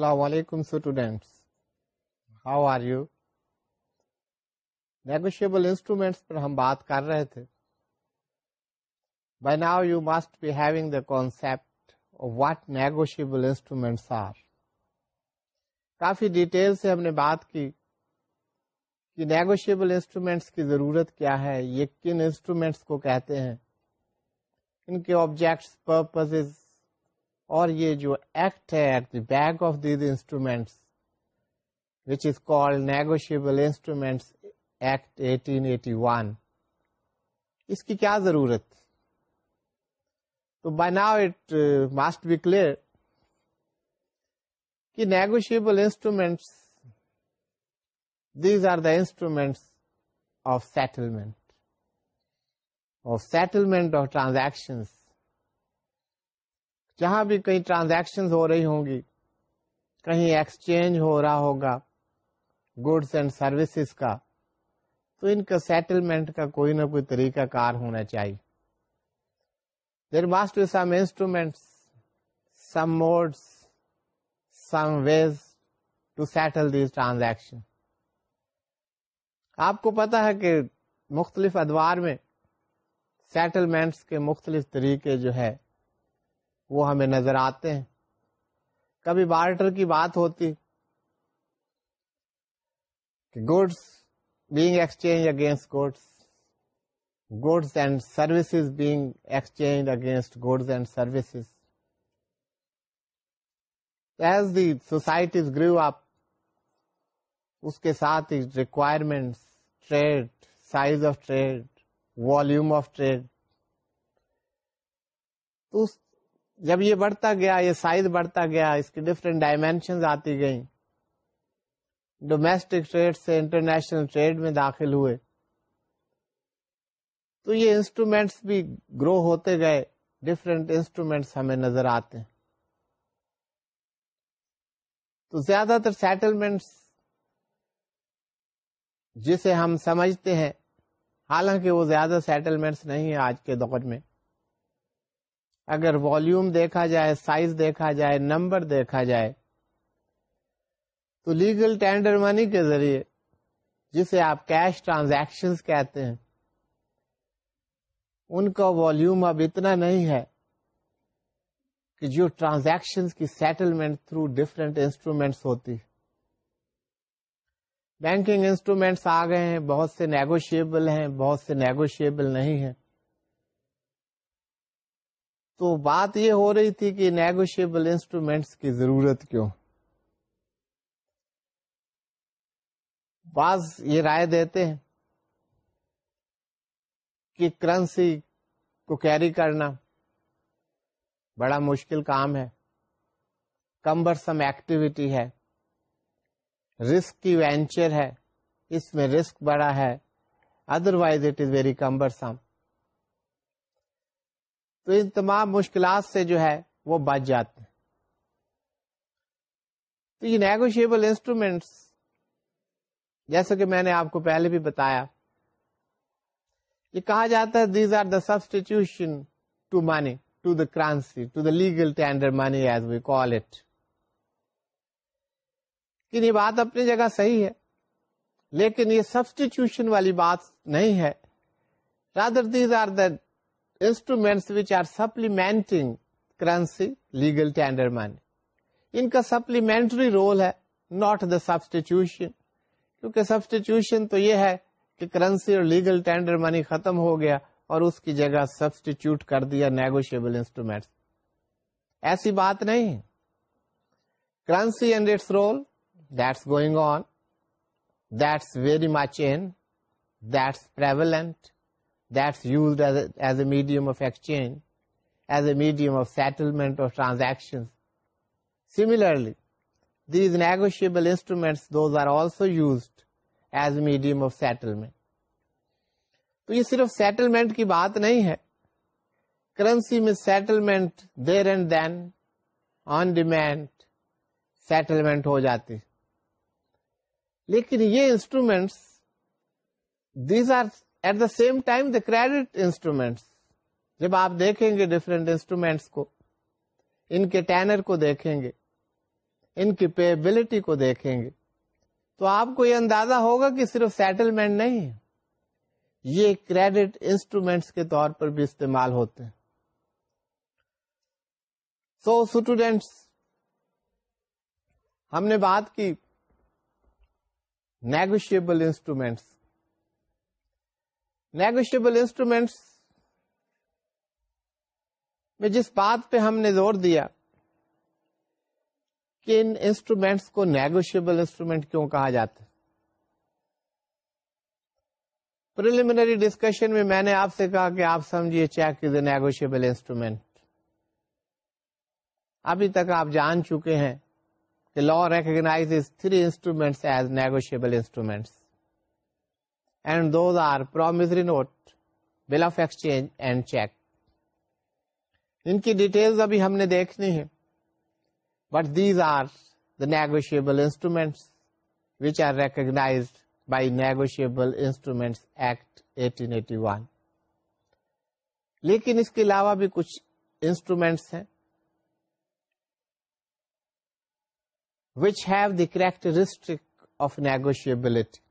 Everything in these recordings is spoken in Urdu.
السلام علیکم students how are you negotiable instruments پر ہم بات کر رہے تھے۔ By now you must be having the concept what negotiable instruments are coffee detail سے ہم نے بات کی کہ نیگوشیبل انسٹرومینٹس کی ضرورت کیا ہے، یہ کن انسٹرومینٹس کو کہتے ہیں، ان کے آبجیکٹس پرپز اور یہ جو ایکٹ ہے at the back of these instruments which is call negotiable instruments act eighteen eighty one اس کی کیا ضرورت؟ تو by now it must be clear کہ negotiable instruments these are the instruments of settlement of settlement of transaction جہاں بھی کہیں ٹرانزیکشن ہو رہی ہوں گی، کہیں ایکسچینج ہو رہا ہوگا گڈس اینڈ سروسز کا، تو ان کا سیٹلمنٹ کا کوئی نہ کوئی طریقہ کار ہونا چاہیے۔ There must be some instrument some modes some ways to settle these transaction آپ کو پتا ہے کہ مختلف ادوار میں سیٹلمنٹس کے مختلف طریقے جو ہے وہ ہمیں نظر آتے ہیں۔ کبھی بارٹر کی بات ہوتی کہ goods being exchange against goods goods and services being exchange against goods and services. As the societies grow up اس کے ساتھ requirement trade size of trade volume of trade تو جب یہ بڑھتا گیا، یہ سائز بڑھتا گیا، اس کی ڈفرینٹ ڈائمینشن آتی گئیں۔ ڈومیسٹک ٹریڈ سے انٹرنیشنل ٹریڈ میں داخل ہوئے۔ تو یہ انسٹرومینٹس بھی گرو ہوتے گئے۔ ڈفرینٹ انسٹرومینٹس ہمیں نظر آتے ہیں۔ تو زیادہ تر سیٹلمنٹس جسے ہم سمجھتے ہیں، حالانکہ وہ زیادہ سیٹلمنٹس نہیں ہیں آج کے دور میں۔ اگر والیوم دیکھا جائے سائز دیکھا جائے نمبر دیکھا جائے، تو لیگل ٹینڈر منی کے ذریعے، جسے آپ کیش ٹرانزیکشن کہتے ہیں، ان کا والیوم اب اتنا نہیں ہے کہ جو ٹرانزیکشن کی سیٹلمنٹ تھرو ڈفرینٹ انسٹرومینٹس ہوتی بینکنگ انسٹرومینٹس آ گئے ہیں، بہت سے نیگوشیبل ہیں، بہت سے نیگوشیبل نہیں ہیں۔ تو بات یہ ہو رہی تھی کہ نیگوشیبل انسٹرومینٹس کی ضرورت کیوں؟ بعض یہ رائے دیتے ہیں کہ کرنسی کو کیری کرنا بڑا مشکل کام ہے کمبر سم ایکٹیویٹی ہے رسک کی وینچر ہے، اس میں رسک بڑا ہے otherwise it is very cumbersome سم تو ان تمام مشکلات سے جو ہے وہ بچ جاتے ہیں۔ تو یہ نیگوشیبل انسٹرومینٹس جیسے کہ میں نے آپ کو پہلے بھی بتایا، یہ کہا جاتا ہے these are the substitution to money to the currency to the legal tender money as we call it یہ بات اپنی جگہ صحیح ہے، لیکن یہ سبسٹیٹیوشن والی بات نہیں ہے۔ Rather these are the instruments which are supplementing currency legal tender money ان کا سپلیمنٹری رول ہے ناٹ دا سبسٹیٹیوشن کیونکہ سبسٹیٹیوشن تو یہ ہے کہ کرنسی اور لیگل ٹینڈر منی ختم ہو گیا اور اس کی جگہ سبسٹیچیوٹ کر دیا نیگوشیبل انسٹرومینٹس ایسی بات نہیں currency and its role that's going on that's very much in that's prevalent that's used as a medium of exchange as a medium of settlement of transaction similarly these negotiable instruments those are also used as a medium of settlement تو یہ صرف سیٹلمنٹ کی بات نہیں ہے. کرنسی میں settlement there and then on demand settlement ہو جاتی. لیکن یہ instruments these are at the same time the credit instruments جب آپ دیکھیں گے ڈفرینٹ انسٹرومینٹس کو ان کے ٹینر کو دیکھیں گے ان کی پیبلٹی کو دیکھیں گے تو آپ کو یہ اندازہ ہوگا کہ صرف سیٹلمنٹ نہیں ہے یہ کریڈٹ انسٹرومینٹس کے طور پر بھی استعمال ہوتے ہیں۔ سو so, اسٹوڈینٹس ہم نے بات کی نیگوشیبل انسٹرومینٹس نیگوشیبل انسٹرومینٹس میں جس بات پہ ہم نے زور دیا کہ ان انسٹرومینٹس کو نیگوشیبل انسٹرومینٹ کیوں کہا جاتا ہے؟ پریلیمنری ڈسکشن میں میں نے آپ سے کہا کہ آپ سمجھیے cheque is a negotiable instrument ابھی تک آپ جان چکے ہیں کہ law recognise three instruments as negotiable instruments and those are promissory note bill of exchange and cheque ان کی ڈیٹیل ابھی ہم نے دیکھنی ہے but these are the negotiable instruments which are recognised by negotiable instruments act eighteen eighty one لیکن اس کے علاوہ بھی کچھ انسٹرومینٹس ہیں which have the characteristic of negotiability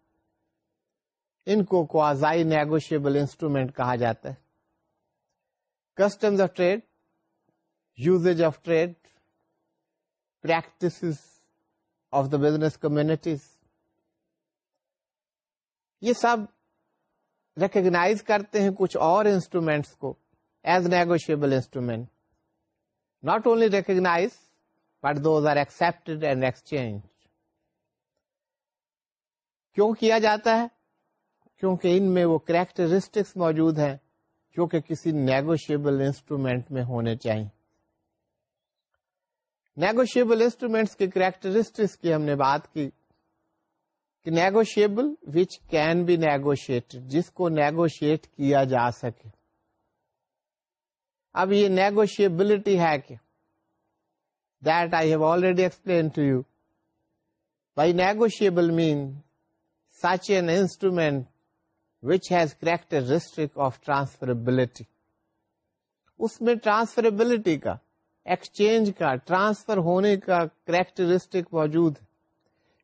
ان کو کوازائی نیگوشیبل انسٹرومینٹ کہا جاتا ہے۔ Customs of trade usage of trade practice of the business communities یہ سب ریکگناز کرتے ہیں کچھ اور انسٹرومینٹس کو as negotiable instrument not only recognise but those are accepted and exchange کیوں کیا جاتا ہے؟ کیونکہ ان میں وہ کریکٹرسٹکس موجود ہیں جو کہ کسی نیگوشیبل انسٹرومینٹ میں ہونے چاہیے نیگوشیبل انسٹرومینٹس کی کریکٹرسٹکس کی ہم نے بات کی کہ negotiable which can be negotiate جس کو نیگوشیٹ کیا جا سکے۔ اب یہ نیگوشیبلٹی ہے کہ that I have already explain to you by negotiable mean such an instrument which has characteristic of transferability اس میں ٹرانسفربلٹی کا ایکسچینج کا ٹرانسفر ہونے کا کریکٹرسٹک موجود ہے.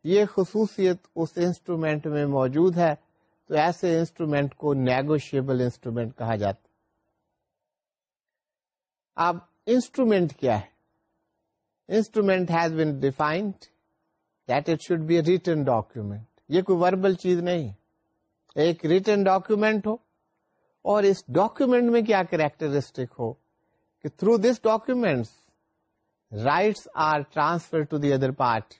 یہ خصوصیت اس انسٹرومینٹ میں موجود ہے، تو ایسے انسٹرومینٹ کو نیگوشیبل انسٹرومینٹ کہا جاتا اب انسٹرومینٹ کیا ہے؟ Instrument has been defined that it should be a return یہ کوئی وربل چیز نہیں ہے. ایک ریٹرن ڈاکومینٹ ہو اور اس ڈاکومینٹ میں کیا کریکٹرسٹک ہو کہ through this documents rights are transfer to the other part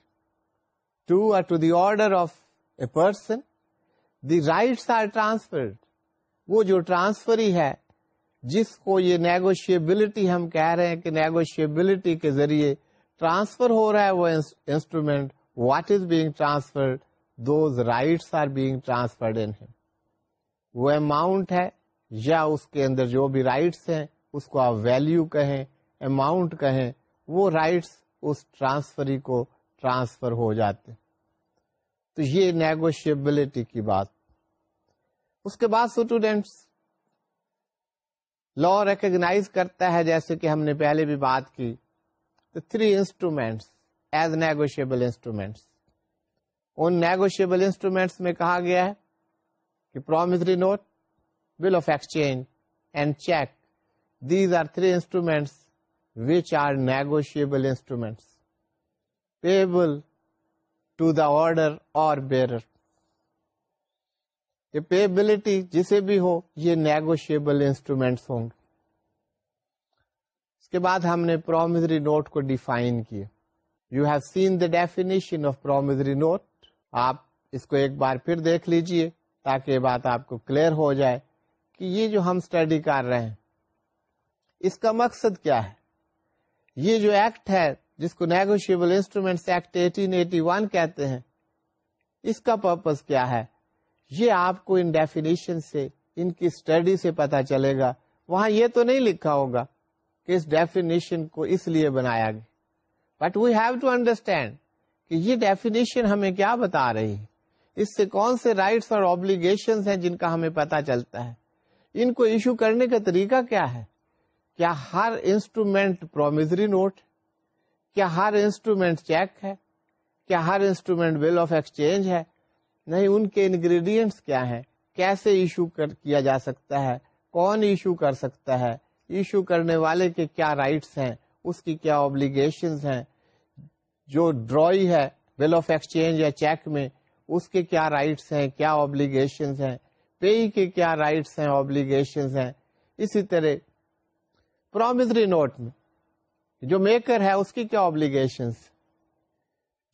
to or to the order of a person the rights are transferred وہ جو ٹرانسفر ہی ہے، جس کو یہ نیگوشیبلٹی ہم کہہ رہے ہیں کہ نیگوشیبلٹی کے ذریعے ٹرانسفر ہو رہا ہے وہ instrument what is being transferred those rights are being transferred ان وہ اماؤنٹ ہے یا اس کے اندر جو بھی رائٹس ہیں، اس کو آپ ویلو کہیں اماؤنٹ کہیں، وہ رائٹس اس ٹرانسفری کو ٹرانسفر ہو جاتے تو یہ نیگوشیبلٹی کی بات۔ اس کے بعد اسٹوڈینٹس لا ریکگناز کرتا ہے، جیسے کہ ہم نے پہلے بھی بات کی۔ Three instruments as negotiable instruments ان نیگوشیبل انسٹرومینٹس میں کہا گیا ہے کہ promissory note bill of exchange and cheque these are three instruments which are negotiable instruments payable to the order اور بیرر یہ پیبلٹی جسے بھی ہو یہ نیگوشیبل انسٹرومینٹس ہوں گے اس کے بعد ہم نے پرومسری نوٹ کو ڈیفائن کیا you have seen the definition of promissory note آپ اس کو ایک بار پھر دیکھ لیجیے تاکہ یہ بات آپ کو کلیئر ہو جائے کہ یہ جو ہم اسٹڈی کر رہے ہیں، اس کا مقصد کیا ہے؟ یہ جو ایکٹ ہے، جس کو negotiable instrument act eighteen eighty one کہتے ہیں، اس کا پرپز کیا ہے؟ یہ آپ کو ان ڈیفینیشن سے، ان کی اسٹڈی سے پتا چلے گا۔ وہاں یہ تو نہیں لکھا ہوگا کہ اس ڈیفینیشن کو اس لیے بنایا گیا۔ But we have to understand کہ یہ ڈیفینیشن ہمیں کیا بتا رہی ہے؟ اس سے کون سے رائٹس اور آبلیگیشن ہیں جن کا ہمیں پتا چلتا ہے؟ ان کو ایشو کرنے کا طریقہ کیا ہے؟ کیا ہر انسٹرومینٹ پرومزری نوٹ کیا ہر انسٹرومینٹ چیک ہے؟ کیا ہر انسٹرومینٹ بل آف ایکسچینج ہے؟ نہیں، ان کے انگریڈینٹس کیا ہیں؟ کیسے ایشو کیا جا سکتا ہے؟ کون ایشو کر سکتا ہے؟ ایشو کرنے والے کے کیا رائٹس ہیں؟ اس کی کیا اوبلیگیشن ہیں؟ جو ڈرائی ہے بل آف ایکسچینج یا چیک میں، اس کے کیا رائٹس ہیں، کیا اوبلیگیشن ہیں پے کے کیا رائٹس ہیں اوبلیگیشن ہیں۔ اسی طرح پرومزری نوٹ میں، جو میکر ہے، اس کی کیا اوبلیگیشن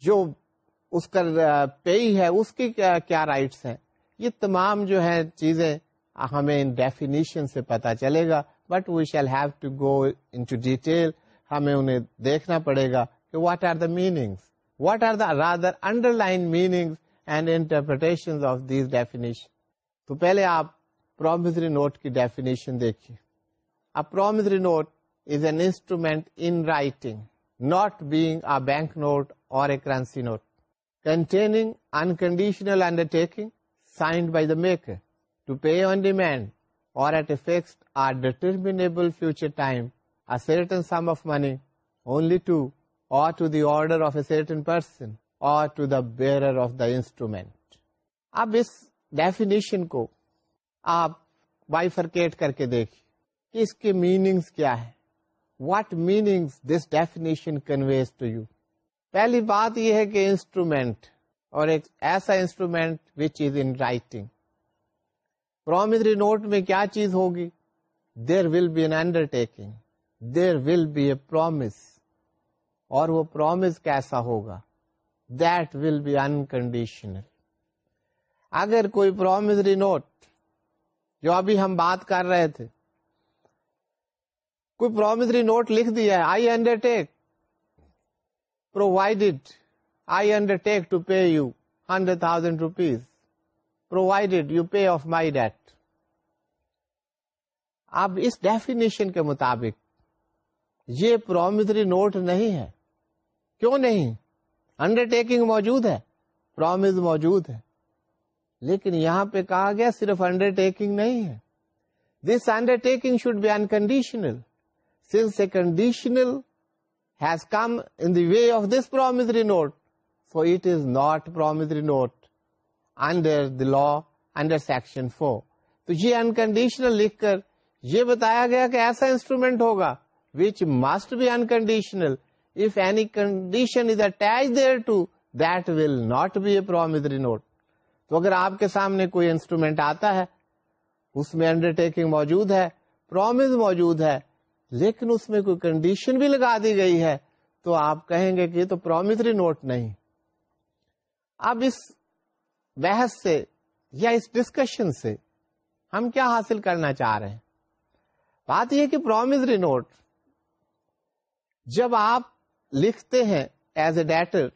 جو اس کا پے ہے، اس کی کیا رائٹس ہیں؟ یہ تمام جو ہے چیزیں ہمیں ان ڈیفینیشن سے پتا چلے گا but we shall have to go in detail ہمیں انہیں دیکھنا پڑے گا۔ کہ what are the meaning what are the rather underline meaning and interpretation of these definition تو پہلے آپ پرومزری نوٹ کی ڈیفینیشن دیکھیے a promissory note is an instrument in writing not being a bank note or a currency note containing unconditional undertaking signed by the maker to pay on demand or at a fixed or determinable future time a certain sum of money only to or to the order of a certain person or to the bearer of the instrument. اب اس ڈیفینیشن کو آپ بائیفرکیٹ کر کے دیکھیے کہ اس کے میننگس کیا ہے what meanings this definition conveys to you پہلی بات یہ ہے کہ انسٹرومینٹ اور ایک ایسا instrument which is in writing promissory note میں کیا چیز ہوگی؟ There will be an undertaking there will be a promise اور وہ پرومس کیسا ہوگا؟ دیٹ ول بی انکنڈیشنل اگر کوئی پرومزری نوٹ جو ابھی ہم بات کر رہے تھے، کوئی پرومزری نوٹ لکھ دیا ہے I undertake provided I undertake to pay you hundred thousand rupees provided you pay off my debt اب اس ڈیفینیشن کے مطابق یہ پرومزری نوٹ نہیں ہے۔ کیوں نہیں؟ انڈر ٹیکنگ موجود ہے پرومز موجود ہے۔ لیکن یہاں پہ کہا گیا صرف انڈر ٹیکنگ نہیں ہے۔ This undertaking should be unconditional since a conditional has come in the way of this promissory note so it is not promissory note under the law under section four تو یہ انکنڈیشنل لکھ کر یہ بتایا گیا کہ ایسا انسٹرومینٹ ہوگا which must be unconditional if any condition is attach there to that will not be a promissory note تو اگر آپ کے سامنے کوئی انسٹرومینٹ آتا ہے، اس میں انڈر ٹیکنگ موجود ہے پرومز موجود ہے، لیکن اس میں کوئی کنڈیشن بھی لگا دی گئی ہے، تو آپ کہیں گے کہ یہ تو پرومزری نوٹ نہیں۔ اب اس بحث سے یا اس ڈسکشن سے ہم کیا حاصل کرنا چاہ رہے ہیں؟ بات یہ کہ پرومزری نوٹ جب آپ لکھتے ہیں ایز اے ڈیٹر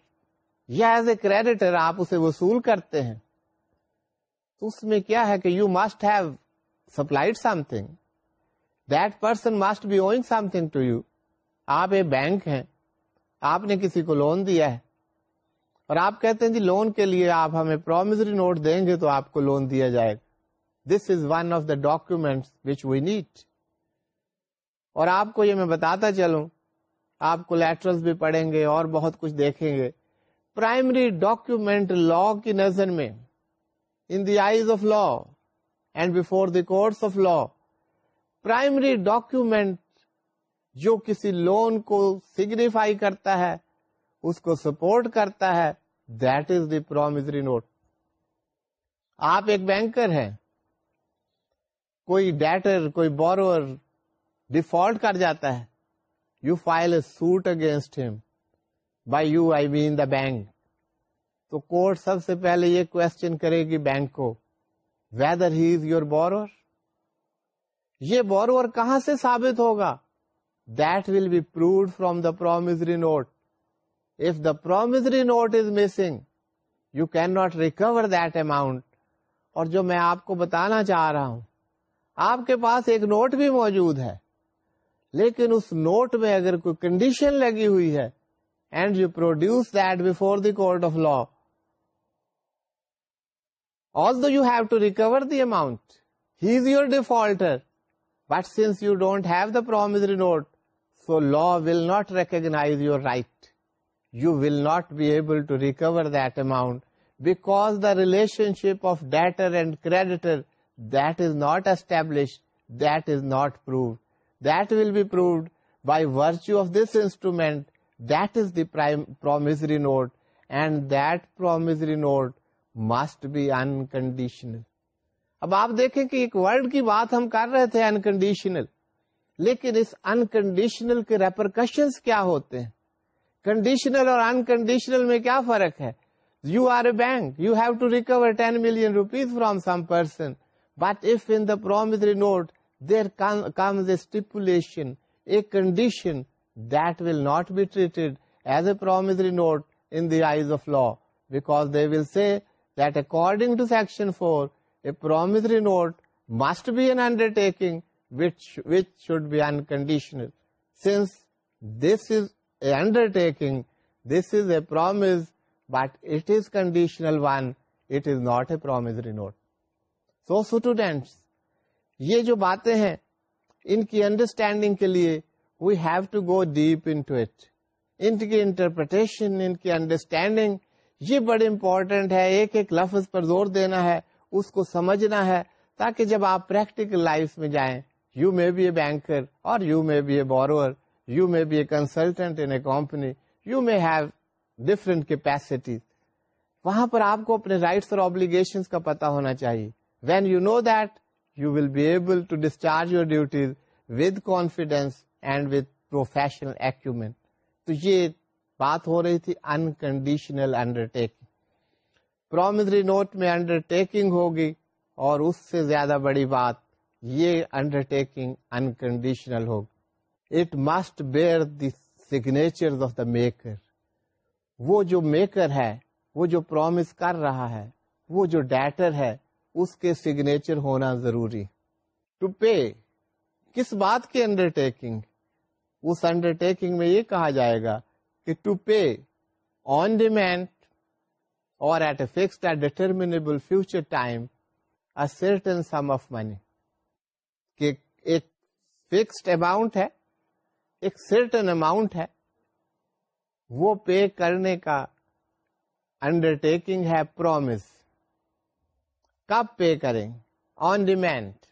یا ایز اے کریڈیٹر آپ اسے وصول کرتے ہیں تو اس میں کیا ہے کہ you must have supplied something that person must be owing something to you آپ ایک بینک ہیں، آپ نے کسی کو لون دیا ہے۔ اور آپ کہتے ہیں جی لون کے لیے آپ ہمیں پرومزری نوٹ دیں گے تو آپ کو لون دیا جائے گا۔ This is one of the document which we need اور آپ کو یہ میں بتاتا چلوں آپ کو لیٹرل بھی پڑھیں گے اور بہت کچھ دیکھیں گے۔ پرائمری ڈاکومینٹ لا کی نظر میں in the eyes of law and before the courts of law primary document جو کسی لون کو سگنیفائی کرتا ہے، اس کو سپورٹ کرتا ہے that is the promissory note آپ ایک بینکر ہیں، کوئی ڈیٹر کوئی بورور ڈیفالٹ کر جاتا ہے۔ You file a suit against him by you I mean the bank تو کورٹ سب سے پہلے یہ کوشچن کرے گی بینک کو whether he is your borrower یہ بورور کہاں سے ثابت ہوگا? That will be proved from the promissory note If the promissory note is missing, you cannot recover that amount. اور جو میں آپ کو بتانا چاہ رہا ہوں آپ کے پاس ایک نوٹ بھی موجود ہے. لیکن اس نوٹ میں اگر کوئی کنڈیشن لگی ہوئی ہے and you produce that before the court of law although you have to recover the amount he is your defaulter but since you don't have the promissory note so law will not recognise your right you will not be able to recover that amount because the relationship of debtor and creditor, that is not established, that is not proved. That will be proved by virtue of this instrument, that is the promissory note, and that promissory note must be unconditional. اب آپ دیکھیں کہ ایک ورڈ کی بات ہم کر رہے تھے انکنڈیشنل لیکن اس انکنڈیشنل کے ریپرکشن کیا ہوتے ہیں؟ کنڈیشنل اور انکنڈیشنل میں کیا فرق ہے؟ You are a bank you have to recover ten million rupees from some person but if in the promissory note there comes a stipulation a condition that will not be treated as a promissory note in the eyes of law because they will see that according to section four a promissory note must be an undertaking which should be unconditional. Since this is a undertaking, this is a promise, but it is conditional one, it is not a promissory note. So students, یہ جو باتیں ہیں، ان کی انڈرسٹینڈنگ کے لیے we have to go deep into it ان کی انٹرپریٹیشن ان کی انڈرسٹینڈنگ یہ بڑے امپورٹینٹ ہے، ایک ایک لفظ پر زور دینا ہے، اس کو سمجھنا ہے، تاکہ جب آپ پریکٹیکل لائف میں جائیں you may be a banker or you may be a borrower you may be a consultant in a company you may have different capacities وہاں پر آپ کو اپنے رائٹس اور آبلیگیشن کا پتا ہونا چاہیے۔ When you know that you will be able to discharge your duties with confidence and with professional acumen تو یہ بات ہو رہی تھی unconditional undertaking promissory note میں انڈر ٹیکنگ ہوگی اور اس سے زیادہ بڑی بات یہ انڈر ٹیکنگ انکنڈیشنل ہوگا it must bear the signature of the maker وہ جو میکر ہے، وہ جو پرومس کر رہا ہے، وہ جو ڈیٹر ہے اس کے سگنیچر ہونا ضروری۔ ٹو پے کس بات کی انڈر ٹیکنگ اس انڈر ٹیکنگ میں یہ کہا جائے گا کہ to pay on demand or at a fixed determinable future time certain sum of money کہ ایک فکسڈ اماؤنٹ ہے، ایک سرٹن اماؤنٹ ہے، وہ پے کرنے کا انڈر ٹیکنگ ہے پرومس کب پے کریں؟ آن ڈیمینڈ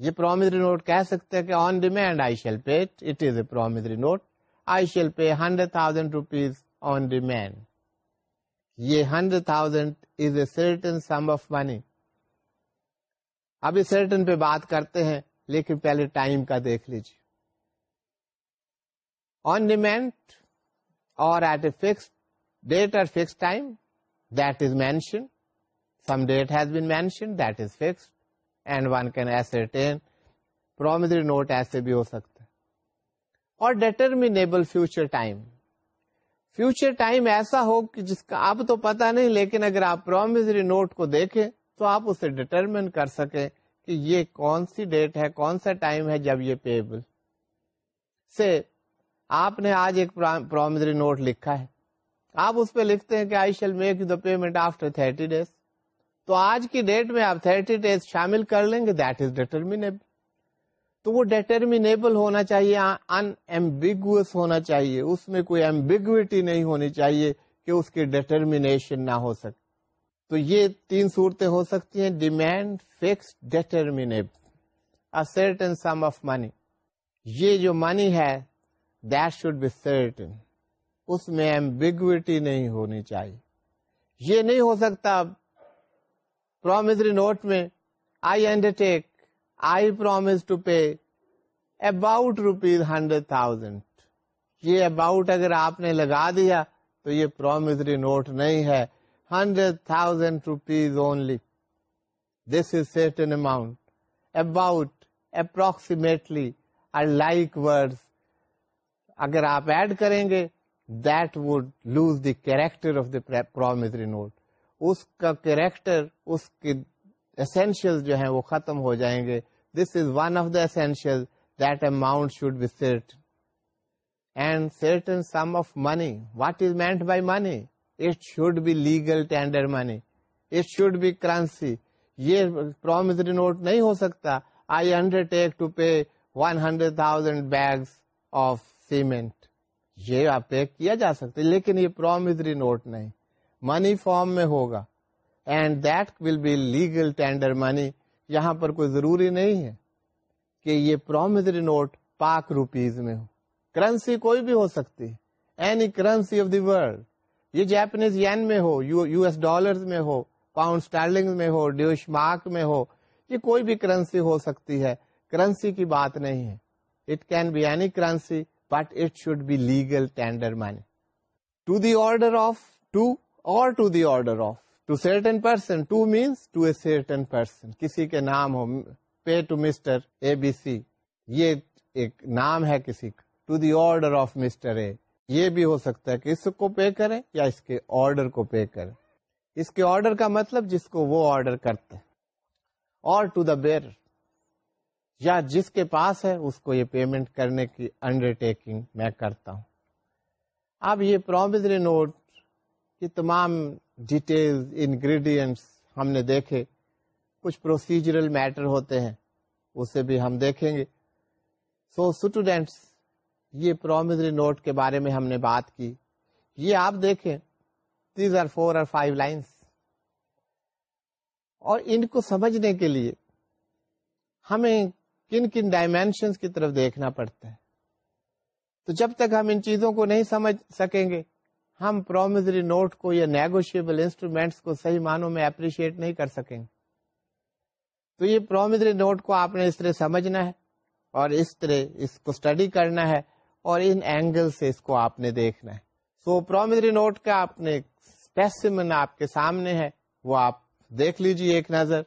یہ پرومسری نوٹ کہہ سکتے ہیں کہ on demand I shall pay it is a promissory note I shall pay hundred thousand rupees on demand یہ hundred thousand is a certain sum of money ابھی سرٹن پہ بات کرتے ہیں، لیکن پہلے ٹائم کا دیکھ لیجیے on demand or at a fix date or fix time that is mention some date has been mention that is fix and one can ascertain promissory note ایسے بھی ہو سکتا ہے اور determinable future time future time ایسا ہو کہ جس کا اب تو پتا نہیں لیکن اگر آپ پرومسری نوٹ کو دیکھیں تو آپ اسے ڈٹرمن کر سکیں کہ یہ کون سی ڈیٹ ہے کون سا ٹائم ہے جب یہ پیبل سے آپ نے آج ایک پرومسری نوٹ لکھا ہے آپ اس پہ لکھتے ہیں کہ I shall make the payment after thirty days تو آج کی ڈیٹ میں آپ تھرٹی ڈیز شامل کر لیں گے دیٹ از ڈیٹرمیبل تو وہ ڈیٹرمیبل ہونا چاہیے ان ایمبیگوس ہونا چاہیے۔ اس میں کوئی ایمبیگوٹی نہیں ہونی چاہیے کہ اس کی ڈیٹرمیشن نہ ہو سکے۔ تو یہ تین صورتیں ہو سکتی ہیں demand fix determinable certain sum of money یہ جو منی ہے دیٹ شوڈ بی سرٹن اس میں ایمبیگوٹی نہیں ہونی چاہیے۔ یہ نہیں ہو سکتا پرومسری نوٹ میں I undertake I promise to pay about rupees hundred thousand یہ اباؤٹ اگر آپ نے لگا دیا تو یہ پرومسری نوٹ نہیں ہے. Hundred thousand rupees only this is certain amount about approximately I like word اگر آپ ایڈ کریں گے that would lose the character of the promissory note اس کا کیریکٹر اس کے اسینشیل جو ہیں وہ ختم ہو جائیں گے۔ This is one of the essential that amount should be certain and certain sum of money what is meant by money it should be legal tender money it should be currency یہ پرومسری نوٹ نہیں ہو سکتا۔ I undertake to pay one hundred thousand bags of cement یہ آپ پے کیا جا سکتے لیکن یہ پرومزری نوٹ نہیں۔ منی فارم میں ہوگا. And that will be legal tender money یہاں پر کوئی ضروری نہیں ہے کہ یہ پرومزری نوٹ پاک روپیز میں ہو. کرنسی کوئی بھی ہو سکتی ہے. Any currency of the world یہ جیپنیز ین میں ہو یو ایس ڈالر میں ہو پاؤنڈ اسٹارلنگ میں ہو ڈیوش مارک میں ہو. یہ کوئی بھی کرنسی ہو سکتی ہے. کرنسی کی بات نہیں ہے. It can be any currency but it should be legal tender money to the order of to or to the order of to certain person to means to a certain person کسی کے نام ہو pay to Mister A B C یہ ایک نام ہے کسی کا. To the order of Mister A یہ بھی ہو سکتا ہے کہ اس کو پے کریں یا اس کے آرڈر کو پے کریں. اس کے آرڈر کا مطلب جس کو وہ آرڈر کرتے اور ٹو دا بیئر یا جس کے پاس ہے اس کو یہ پیمنٹ کرنے کی انڈر ٹیکنگ میں کرتا ہوں. اب یہ پرومزری نوٹ کی تمام ڈیٹیل انگریڈینٹس ہم نے دیکھے۔ کچھ پروسیجرل میٹر ہوتے ہیں اسے بھی ہم دیکھیں گے۔ سو so, اسٹوڈینٹس یہ پرومزری نوٹ کے بارے میں ہم نے بات کی۔ یہ آپ دیکھیں these are four or five lines اور ان کو سمجھنے کے لیے ہمیں کن کن ڈائمینشنس کی طرف دیکھنا پڑتا ہے۔ تو جب تک ہم ان چیزوں کو نہیں سمجھ سکیں گے ہم پرومزری نوٹ کو یا نیگوشیبل انسٹرومینٹس کو صحیح معنوں میں اپریشیٹ نہیں کر سکیں۔ گے تو یہ پرومزری نوٹ کو آپ نے اس طرح سمجھنا ہے اور اس طرح اس کو اسٹڈی کرنا ہے اور ان اینگل سے اس کو آپ نے دیکھنا ہے۔ سو پرومزری نوٹ کا آپ نے اسپیسیمن آپ کے سامنے ہے، وہ آپ دیکھ لیجیے ایک نظر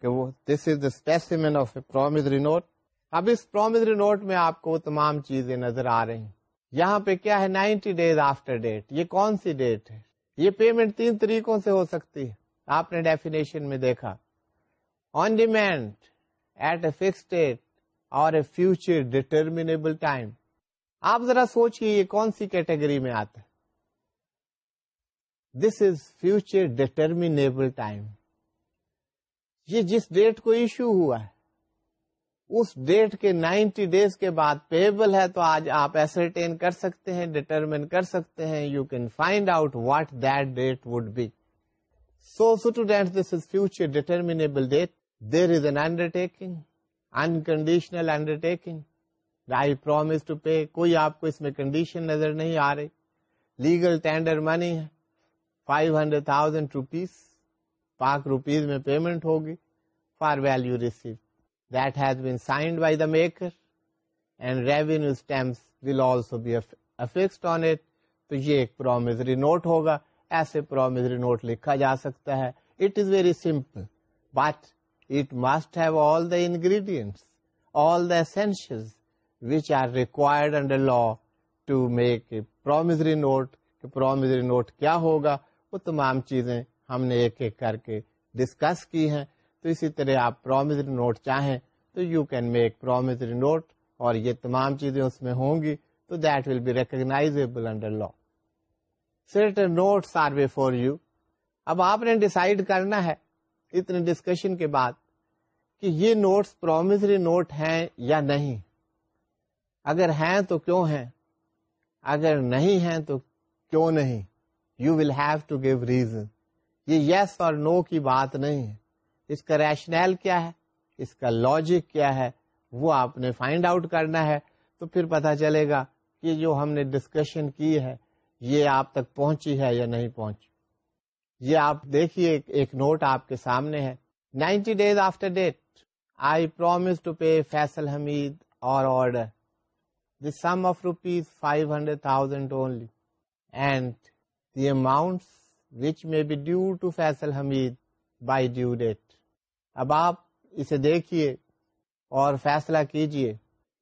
کہ وہ this is the specimen of a promissory note اب اس پرومزری نوٹ میں آپ کو تمام چیزیں نظر آ رہی ہیں۔ یہاں پہ کیا ہے؟ Ninety days after date. یہ کون سی ڈیٹ ہے؟ یہ پیمنٹ تین طریقوں سے ہو سکتی ہے۔ آپ نے ڈیفینیشن میں دیکھا۔ On demand at a fix date or a future determinable time آپ ذرا سوچیے یہ کون سی کیٹیگری میں آتا ہے۔ This is future determinable time یہ جس ڈیٹ کو ایشو ہوا ہے۔ اس ڈیٹ کے نائنٹی ڈیز کے بعد پیبل ہے تو آج آپ ایسرٹین کر سکتے ہیں ڈیٹرمن کر سکتے ہیں you can find out what that date would be so student this is future determinable date there is an undertaking unconditional undertaking I promise to pay کوئی آپ کو اس میں کنڈیشن نظر نہیں آ رہی لیگل ٹینڈر منی ہے five hundred thousand rupees Pak rupees میں پیمنٹ ہوگی for value receive that has been signed by the maker and revenue stamps will also be affixed on it تو یہ ایک پرومزری نوٹ ہوگا. ایسے پرومزری نوٹ لکھا جا سکتا ہے. It is very simple but it must have all the ingredients all the essential which are required under law to make a promissory note promissory note کیا ہوگا؟ وہ تمام چیزیں ہم نے ایک ایک کر کے ڈسکس کی ہیں. تو اسی طرح آپ پرومزری نوٹ چاہیں تو you can make promissory note اور یہ تمام چیزیں اس میں ہوں گی تو that will be recognisable under law certain notes are way for you اب آپ نے ڈسائڈ کرنا ہے اتنے ڈسکشن کے بعد کہ یہ نوٹس پرومزری نوٹ ہیں یا نہیں. اگر ہیں تو کیوں ہیں؟ اگر نہیں ہیں تو کیوں نہیں؟ You will have to give reason یہ یس اور نو کی بات نہیں ہے. اس کا ریشنل کیا ہے، اس کا لاجک کیا ہے، وہ آپ نے فائنڈ آؤٹ کرنا ہے، تو پھر پتا چلے گا کہ جو ہم نے ڈسکشن کی ہے، یہ آپ تک پہنچی ہے یا نہیں پہنچی۔ یہ آپ دیکھیے، ایک نوٹ آپ کے سامنے ہے۔ Ninety days after date I promise to pay Faisal Hamid or order the sum of rupees five hundred thousand only and the amount which may be due to Faisal Hamid by due date اب آپ اسے دیکھیے اور فیصلہ کیجیے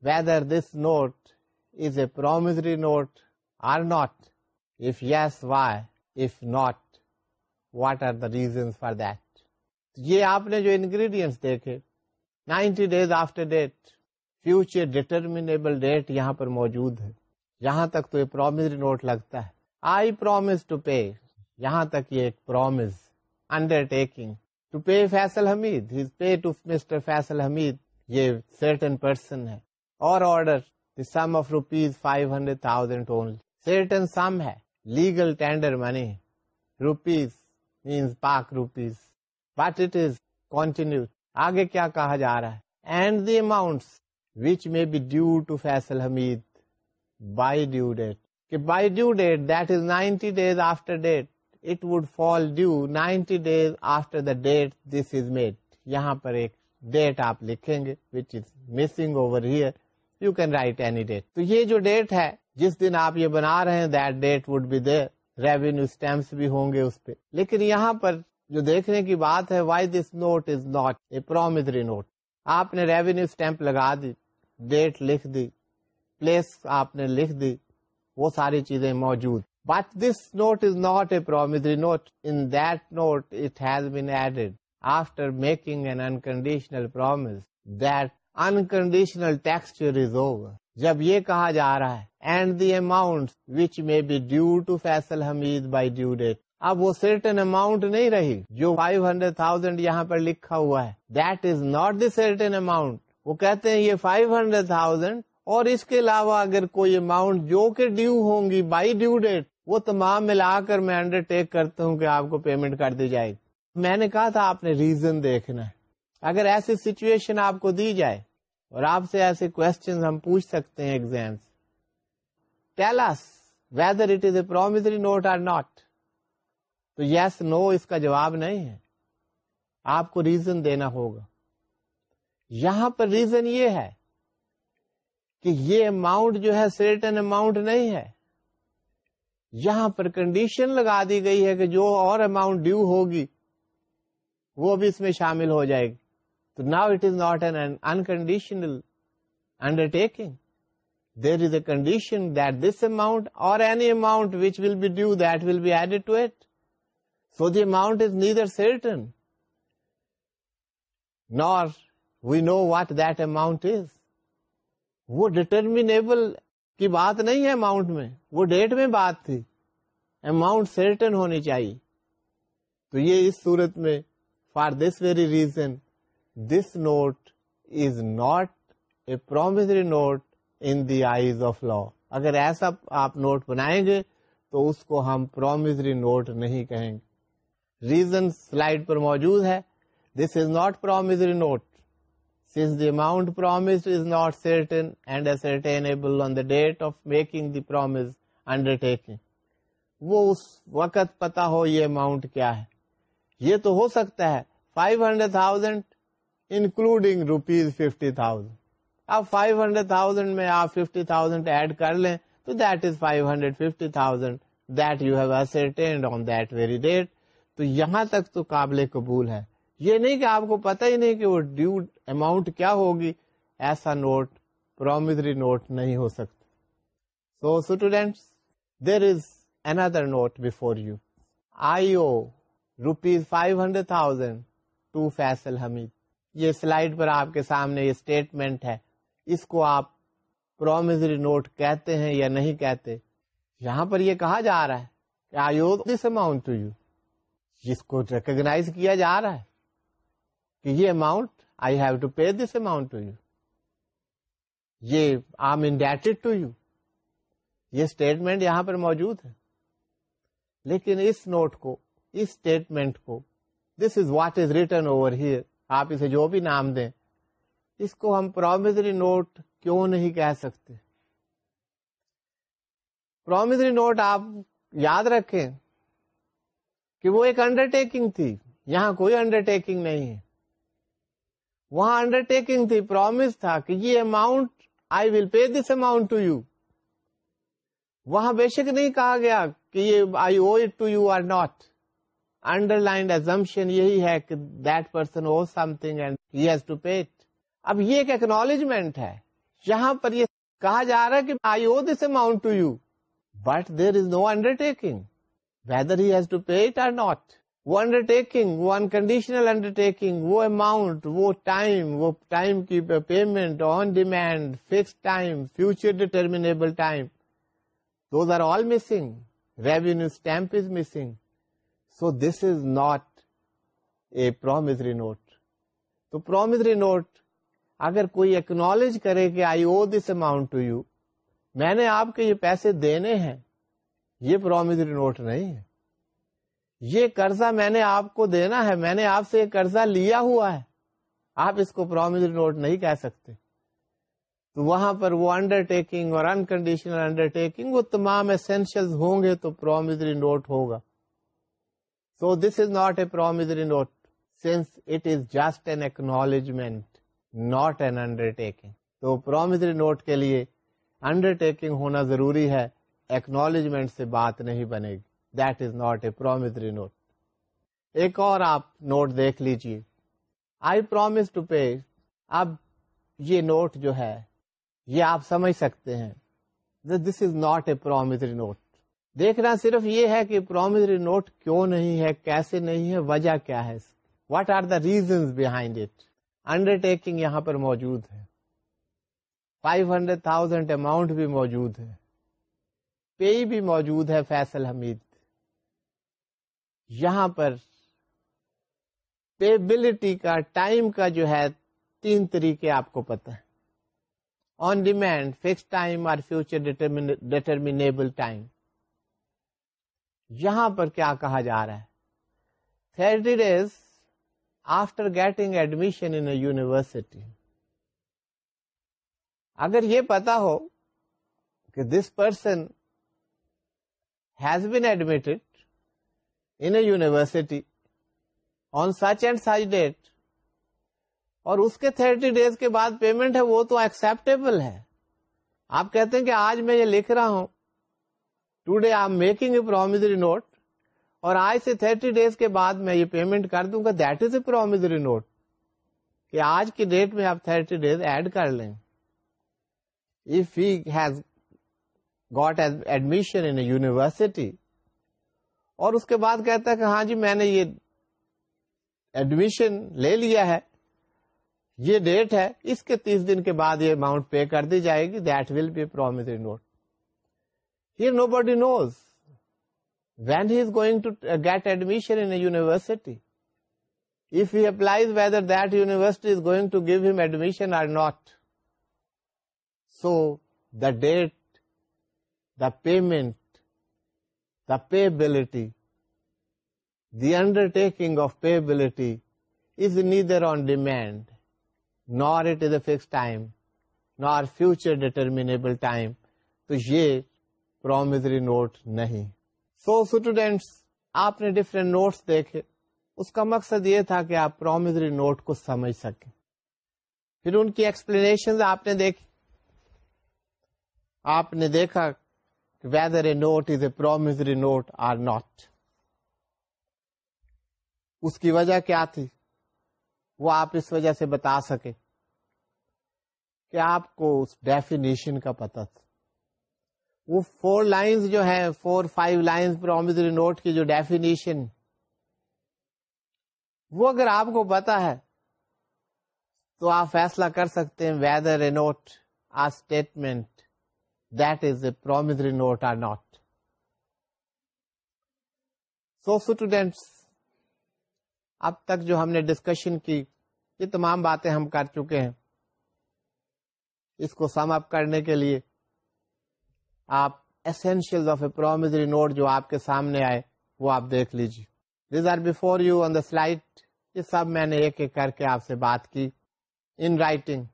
whether this note is a promissory note or not if yes why if not what are the reason for that یہ آپ نے جو انگریڈینٹس دیکھے ninety days after date future determinable date یہاں پر موجود ہے. یہاں تک تو یہ پرومزری نوٹ لگتا ہے. آئی پرومس ٹو پے یہاں تک یہ ایک promise undertaking to pay Faisal Hamid pay to Mister Faisal Hamid یہ سرٹن پرسن ہے. Or order the sum of rupees five hundred thousand only certain sum ہے. Legal tender money rupees means Pak rupees but it is continue آگے کیا کہا جا رہا ہے and the amount which may be due to Faisal Hamid by due date کہ by due date that is ninety days after date it would fall due ninety days after the date this is made یہاں پر ایک ڈیٹ آپ لکھیں گے which is missing over here you can write any date تو یہ جو ڈیٹ ہے، جس دن آپ یہ بنا رہے ہیں that date would be there revenue stamps بھی ہوں گے اس پہ. لیکن یہاں پر جو دیکھنے کی بات ہے why this note is not a promissory note آپ نے ریوینیو اسٹمپ لگا دی ڈیٹ لکھ دی پلیس آپ نے لکھ دی، وہ ساری چیزیں موجود. But this note is not a promissory note in that note it has been added after making an unconditional promise that unconditional texture is over جب یہ کہا جا رہا ہے and the amount which may be due to Faisal Hamid by due date اب وہ سرٹن اماؤنٹ نہیں رہی جو فائیو ہنڈریڈ تھاؤزینڈ یہاں پر لکھا ہوا ہے that is not the certain amount وہ کہتے ہیں یہ فائیو ہنڈریڈ تھاؤزینڈ اور اس کے علاوہ اگر کوئی اماؤنٹ جو کہ ڈیو ہوں گی بائی ڈیو ڈیٹ وہ تمام ملا کر میں انڈر ٹیک کرتا ہوں کہ آپ کو پیمنٹ کر دی جائے۔ گی میں نے کہا تھا آپ نے ریزن دیکھنا ہے۔ اگر ایسی سچویشن آپ کو دی جائے اور آپ سے ایسے کوشچن ہم پوچھ سکتے ہیں exams tells whether it is a promissory note or not تو یس نو اس کا جواب نہیں ہے آپ کو ریزن دینا ہوگا یہاں پر ریزن یہ ہے کہ یہ اماؤنٹ جو ہے سرٹن اماؤنٹ نہیں ہے یہاں پر کنڈیشن لگا دی گئی ہے کہ جو اور اماؤنٹ ڈیو ہوگی، وہ بھی اس میں شامل ہو جائے گی۔ تو now it is not an unconditional undertaking there is a condition that this amount or any amount which will be due that will be added to it so the amount is neither certain nor we know what that amount is وہ ڈٹرمینیبل کی بات نہیں ہے اماؤنٹ میں، وہ ڈیٹ میں بات تھی۔ اماؤنٹ سرٹن ہونی چاہیے۔ تو یہ اس صورت میں for this very reason this note is not a promissory note in the eyes of law اگر ایسا آپ نوٹ بنائیں گے تو اس کو ہم پرومزری نوٹ نہیں کہیں گے۔ ریزن سلائڈ پر موجود ہے۔ This is not promissory note since the amount promised is not certain and ascertainable on the date of making the promise undertaking. وہ اس وقت پتا ہو یہ اماؤنٹ کیا ہے۔ یہ تو ہو سکتا ہے five hundred thousand including rupees fifty thousand اب فائیو ہنڈریڈ تھاؤزینڈ میں آپ ففٹی تھاؤزینڈ ایڈ کر لیں تو that is five hundred fifty thousand that you have ascertained on that very date تو یہاں تک تو قابل قبول ہے۔ یہ نہیں کہ آپ کو پتہ ہی نہیں کہ وہ ڈیو اماؤنٹ کیا ہوگی، ایسا نوٹ پرومزری نوٹ نہیں ہو سکتا۔ So students there is another note before you I owe rupees five hundred thousand to Faisal Hameed. یہ سلائڈ پر آپ کے سامنے یہ اسٹیٹمنٹ ہے۔ اس کو آپ پرومزری نوٹ کہتے ہیں یا نہیں کہتے؟ یہاں پر یہ کہا جا رہا ہے کہ I owe this amount to you جس کو ریکگناز کیا جا رہا ہے۔ کہ یہ amount I have to pay this amount to you یہ آم انڈیٹڈ ٹو یو یہ اسٹیٹمنٹ یہاں پر موجود ہے۔ لیکن اس نوٹ کو، اس اسٹیٹمنٹ کو this is what is written over here آپ اسے جو بھی نام دیں، اس کو ہم پرومزری نوٹ کیوں نہیں کہہ سکتے؟ پرومزری نوٹ آپ یاد رکھیں کہ وہ ایک انڈر ٹیکنگ تھی، یہاں کوئی انڈر ٹیکنگ نہیں ہے۔ وہاں انڈر ٹیکنگ تھی پرومس تھا کہ یہ amount I will pay this amount to you وہاں بے شک نہیں کہا گیا کہ یہ I owe it to you or not underlying assumption یہی ہے کہ that person owe something and has to pay اب یہ ایک ایکنالجمنٹ ہے۔ یہاں پر یہ کہا جا رہا ہے کہ I owe this amount to you but there is no undertaking whether has to pay it or not وہ انڈر ٹیکنگ وہ انکنڈیشنل انڈر ٹیکنگ وہ اماؤنٹ وہ ٹائم وہ ٹائم کی payment on demand fix time future determinable time those are all missing revenue stamp is missing so this is not a promissory note تو پرومزری نوٹ اگر کوئی اکنالج کرے کہ I owe this amount to you میں نے آپ کے یہ پیسے دینے ہیں. یہ پرومزری نوٹ نہیں ہے. یہ قرضہ میں نے آپ کو دینا ہے، میں نے آپ سے یہ قرضہ لیا ہوا ہے۔ آپ اس کو پرومزری نوٹ نہیں کہہ سکتے۔ تو وہاں پر وہ انڈر ٹیکنگ اور انکنڈیشنل انڈر ٹیکنگ وہ تمام اسینشیل ہوں گے تو پرومزری نوٹ ہوگا۔ So this is not a promissory note since it is just an acknowledgement not an undertaking تو پرومزری نوٹ کے لیے انڈر ٹیکنگ ہونا ضروری ہے ایکنالجمنٹ سے بات نہیں بنے گی۔ That is not a promissory note ایک اور آپ نوٹ دیکھ لیجیے آئی پرومس ٹو پے اب یہ نوٹ جو ہے، یہ آپ سمجھ سکتے ہیں this is not a promissory note دیکھنا صرف یہ ہے کہ پرومزری نوٹ کیوں نہیں ہے، کیسے نہیں ہے، وجہ کیا ہے؟ What are the reasons behind it undertaking یہاں پر موجود ہے۔ فائیو ہنڈریڈ تھاؤزینڈ اماؤنٹ بھی موجود ہے۔ پے بھی موجود ہے، فیصل حمید۔ یہاں پر پیبلٹی کا ٹائم کا جو ہے، تین طریقے آپ کو پتا ہے آن ڈیمینڈ فکس ٹائم اور فیوچر ڈیٹرمینیبل ٹائم یہاں پر کیا کہا جا رہا ہے؟ Thirty days after getting admission in university اگر یہ پتا ہو کہ this person has been admitted in university on such and such date اور اس کے تھرٹی ڈیز کے بعد پیمنٹ ہے، وہ تو ایکسپٹیبل ہے۔ آپ کہتے ہیں کہ آج میں یہ لکھ رہا ہوں۔ Today I making a promissory note اور آج سے تھرٹی ڈیز کے بعد میں یہ پیمنٹ کر دوں گا۔ That is a promissory note کہ آج کی ڈیٹ میں آپ تھرٹی ڈیز ایڈ کر لیں۔ If has got admission in university اور اس کے بعد کہتا ہے کہ ہاں جی میں نے یہ ایڈمیشن لے لیا ہے یہ ڈیٹ ہے اس کے تیس دن کے بعد یہ اماؤنٹ پے کر دی جائے گی that will be promissory note here nobody knows when he is going to get admission in university if he applies whether that university is going to give him admission or not. So, the date, the payment, the payability, the undertaking of payability is neither on demand, nor it is a fixed time, nor future determinable time. تو یہ پرومزری نوٹ نہیں سو اسٹوڈینٹس آپ نے ڈفرینٹ نوٹس دیکھے اس کا مقصد یہ تھا کہ آپ پرومزری نوٹ کو سمجھ سکیں پھر ان کی ایکسپلینیشن آپ نے دیکھی آپ نے دیکھا whether a note is a promissory note or not اس کی وجہ کیا تھی وہ آپ اس وجہ سے بتا سکے کہ آپ کو اس ڈیفینیشن کا پتہ تھا۔ وہ فور لائنز جو ہے four five lines promissory note کی جو ڈیفینیشن وہ اگر آپ کو پتا ہے تو آپ فیصلہ کر سکتے ہیں whether a note a statement that is a promissory note or not so students اب تک جو ہم نے ڈسکشن کی، یہ تمام باتیں ہم کر چکے ہیں۔ اس کو سم اپ کرنے کے لیے آپ essential of a promissory note جو آپ کے سامنے آئے، وہ آپ دیکھ لیجیے۔ These are before you on the slide یہ سب میں نے ایک ایک کر کے آپ سے بات کی۔ ان رائٹنگ